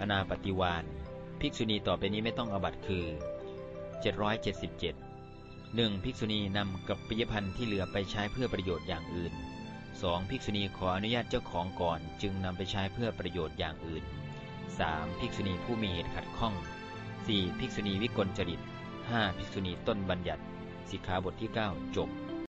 อนาปฏิวานภิกษุณีต่อไปนี้ไม่ต้องอบัตคือ 777 1. ภิกษุณีนำกับปิยพันธ์ที่เหลือไปใช้เพื่อประโยชน์อย่างอื่น 2. ภิกษุณีขออนุญาตเจ้าของก่อนจึงนำไปใช้เพื่อประโยชน์อย่างอื่น 3. ภิกษุณีผู้มีเหตุขัดข้อง 4. ภิกษุณีวิกลจริต 5. ภิกษุณีต้นบัญญัติสิกขาบทที่ 9 จบ